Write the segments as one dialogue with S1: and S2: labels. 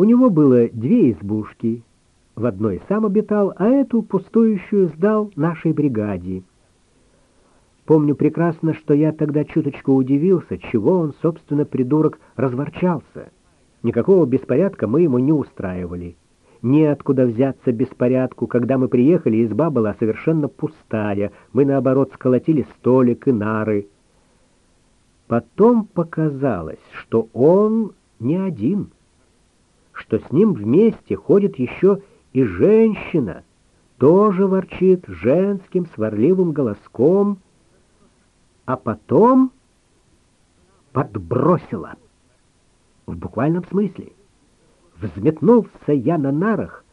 S1: У него было две избушки. В одной сам обитал, а эту пустующую сдал нашей бригаде. Помню прекрасно, что я тогда чуточку удивился, чего он, собственно, придурок, разворчался. Никакого беспорядка мы ему не устраивали. Неоткуда взяться беспорядку. Когда мы приехали, изба была совершенно пустая. Мы, наоборот, сколотили столик и нары. Потом показалось, что он не один, что с ним вместе ходит еще и женщина, тоже ворчит женским сварливым голоском, а потом подбросила. В буквальном смысле. Взметнулся я на нарах,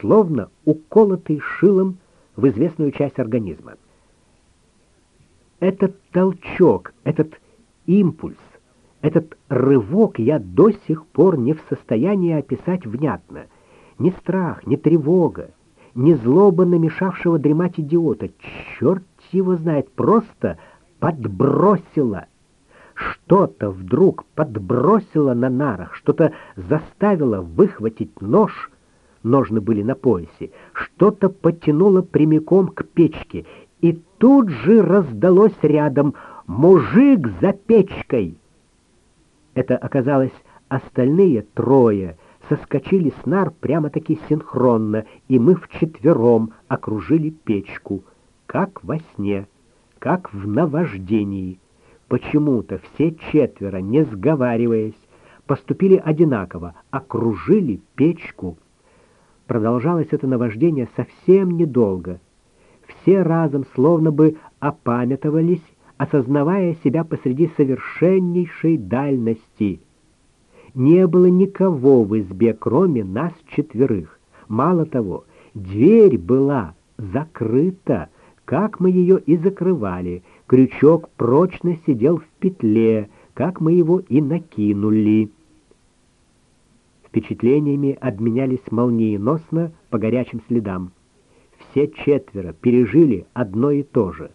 S1: словно уколотый шилом в известную часть организма. Этот толчок, этот импульс, этот рывок я до сих пор не в состоянии описать внятно. Ни страх, ни тревога, ни злоба намешавшего дремать идиота. Черт его знает, просто подбросило. Что-то вдруг подбросило на нарах, что-то заставило выхватить нож, ножны были на поясе, что-то потянуло прямиком к печке, и тут же раздалось рядом «Мужик за печкой!» Это оказалось остальные трое, соскочили с нар прямо-таки синхронно, и мы вчетвером окружили печку, как во сне, как в наваждении. Почему-то все четверо, не сговариваясь, поступили одинаково, окружили печку. Продолжалось это наваждение совсем недолго. Все разом словно бы опамятовались, осознавая себя посреди совершеннейшей дальности. Не было никого в избе, кроме нас четверых. Мало того, дверь была закрыта, как мы ее и закрывали — Крючок прочно сидел в петле, как мы его и накинули. Впечатлениями обменялись молниеносно по горячим следам. Все четверо пережили одно и то же.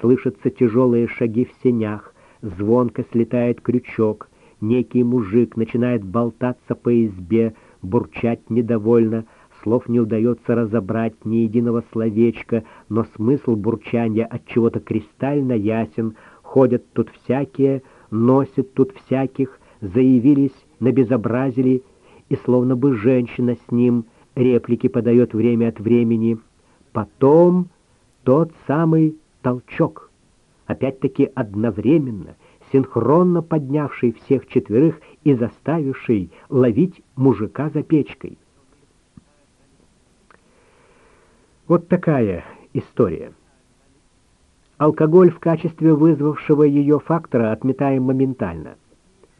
S1: Слышатся тяжелые шаги в сенях, звонко слетает крючок, некий мужик начинает болтаться по избе, бурчать недовольно — Слов не удается разобрать ни единого словечка, но смысл бурчания от чего-то кристально ясен. Ходят тут всякие, носят тут всяких, заявились, набезобразили, и словно бы женщина с ним реплики подает время от времени. Потом тот самый толчок, опять-таки одновременно, синхронно поднявший всех четверых и заставивший ловить мужика за печкой. Вот такая история. Алкоголь в качестве вызвавшего ее фактора отметаем моментально.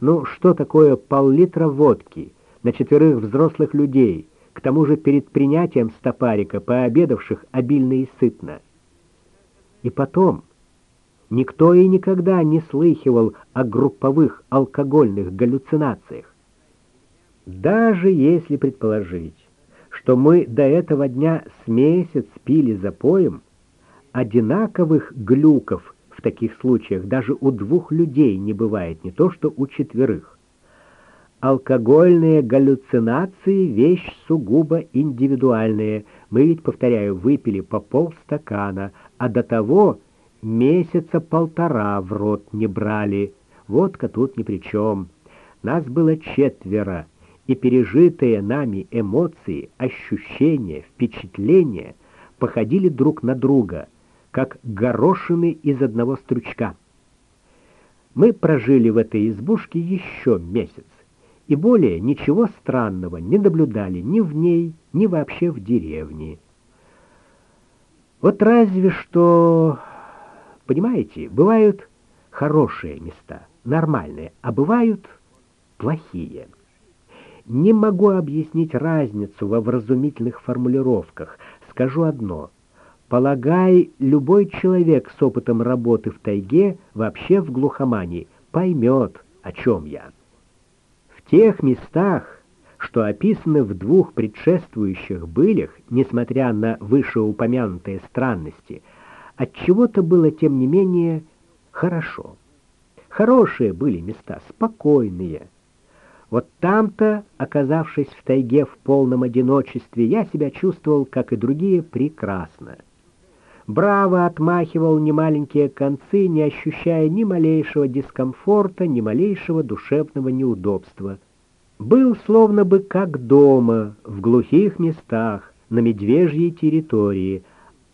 S1: Ну, что такое пол-литра водки на четверых взрослых людей, к тому же перед принятием стопарика, пообедавших обильно и сытно? И потом, никто и никогда не слыхивал о групповых алкогольных галлюцинациях. Даже если предположить, что мы до этого дня с месяц пили за поем, одинаковых глюков в таких случаях даже у двух людей не бывает, не то что у четверых. Алкогольные галлюцинации — вещь сугубо индивидуальная. Мы ведь, повторяю, выпили по полстакана, а до того месяца полтора в рот не брали. Водка тут ни при чем. Нас было четверо и пережитые нами эмоции, ощущения, впечатления походили друг на друга, как горошины из одного стручка. Мы прожили в этой избушке еще месяц, и более ничего странного не наблюдали ни в ней, ни вообще в деревне. Вот разве что, понимаете, бывают хорошие места, нормальные, а бывают плохие. Не могу объяснить разницу во вразумительных формулировках. Скажу одно. Полагай, любой человек с опытом работы в тайге, вообще в глухомании, поймет, о чем я. В тех местах, что описаны в двух предшествующих былях, несмотря на вышеупомянутые странности, от чего то было, тем не менее, хорошо. Хорошие были места, спокойные, Вот там-то, оказавшись в тайге в полном одиночестве, я себя чувствовал, как и другие, прекрасно. Браво отмахивал немаленькие концы, не ощущая ни малейшего дискомфорта, ни малейшего душевного неудобства. Был словно бы как дома, в глухих местах, на медвежьей территории,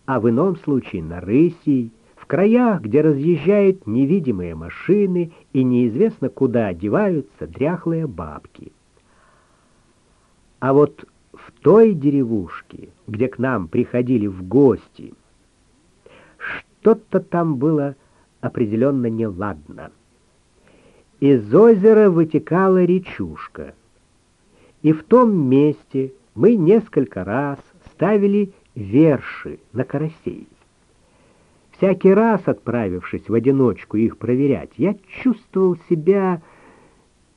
S1: а в ином случае на рысей, в краях, где разъезжают невидимые машины и неизвестно куда одеваются дряхлые бабки. А вот в той деревушке, где к нам приходили в гости, что-то там было определенно неладно. Из озера вытекала речушка, и в том месте мы несколько раз ставили верши на карасей. Всякий раз, отправившись в одиночку их проверять, я чувствовал себя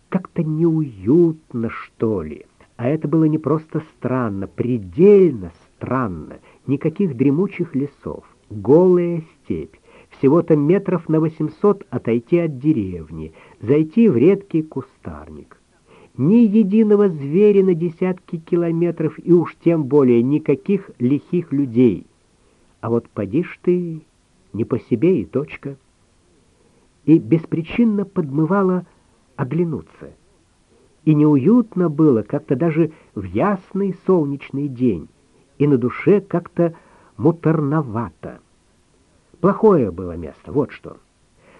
S1: как-то неуютно, что ли. А это было не просто странно, предельно странно. Никаких дремучих лесов, голая степь, всего-то метров на 800 отойти от деревни, зайти в редкий кустарник. Ни единого зверя на десятки километров и уж тем более никаких лихих людей. А вот поди ж ты не по себе и точка. И беспричинно подмывало оглянуться. И неуютно было как-то даже в ясный солнечный день, и на душе как-то муторновато. Плохое было место, вот что.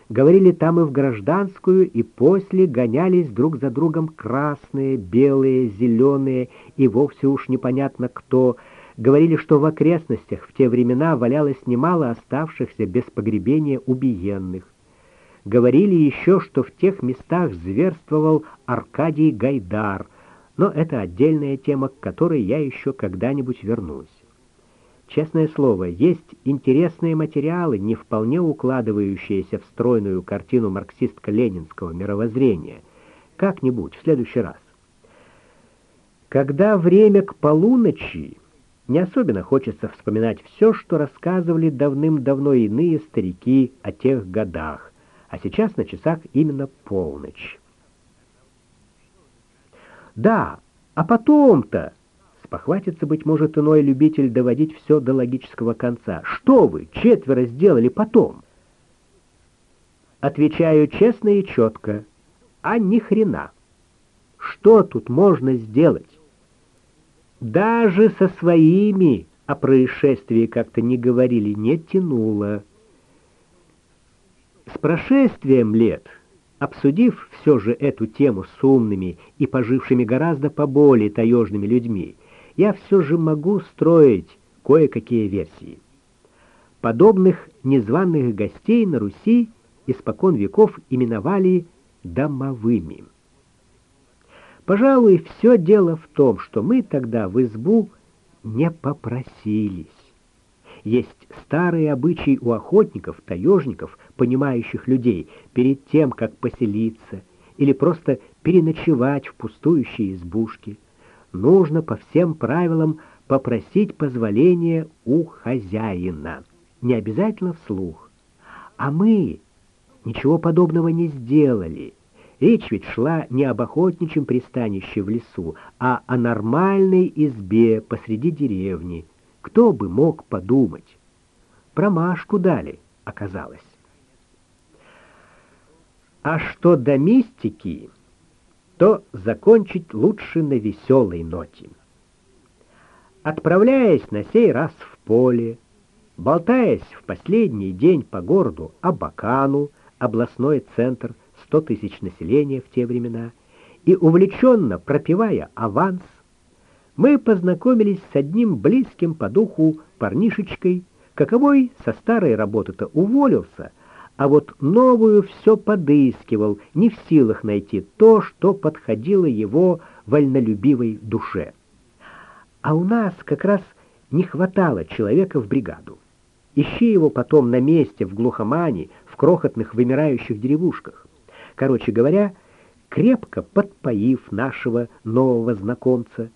S1: Говорили там и в гражданскую, и после гонялись друг за другом красные, белые, зеленые, и вовсе уж непонятно кто — Говорили, что в окрестностях в те времена валялось немало оставшихся без погребения убиенных. Говорили еще, что в тех местах зверствовал Аркадий Гайдар, но это отдельная тема, к которой я еще когда-нибудь вернусь. Честное слово, есть интересные материалы, не вполне укладывающиеся в стройную картину марксистско-ленинского мировоззрения. Как-нибудь, в следующий раз. Когда время к полуночи не особенно хочется вспоминать все, что рассказывали давным-давно иные старики о тех годах, а сейчас на часах именно полночь. Да, а потом-то, спохватится, быть может, иной любитель доводить все до логического конца. Что вы, четверо сделали потом? Отвечаю честно и четко, а ни хрена. Что тут можно сделать? Даже со своими о происшествии как-то не говорили, не тянуло. С прошествием лет, обсудив все же эту тему с умными и пожившими гораздо поболее таежными людьми, я все же могу строить кое-какие версии. Подобных незваных гостей на Руси испокон веков именовали домовыми. Пожалуй, все дело в том, что мы тогда в избу не попросились. Есть старый обычай у охотников, таежников, понимающих людей, перед тем, как поселиться или просто переночевать в пустующей избушке. Нужно по всем правилам попросить позволения у хозяина, не обязательно вслух. А мы ничего подобного не сделали — Речь ведь шла не об охотничьем пристанище в лесу, а о нормальной избе посреди деревни. Кто бы мог подумать? Промашку дали, оказалось. А что до мистики, то закончить лучше на веселой ноте. Отправляясь на сей раз в поле, болтаясь в последний день по городу Абакану, областной центр, 100 тысяч населения в те времена, и увлеченно пропивая аванс, мы познакомились с одним близким по духу парнишечкой, каковой со старой работы-то уволился, а вот новую все подыскивал, не в силах найти то, что подходило его вольнолюбивой душе. А у нас как раз не хватало человека в бригаду. Ищи его потом на месте в глухомане, в крохотных вымирающих деревушках. Короче говоря, крепко подпоив нашего нового знакомца,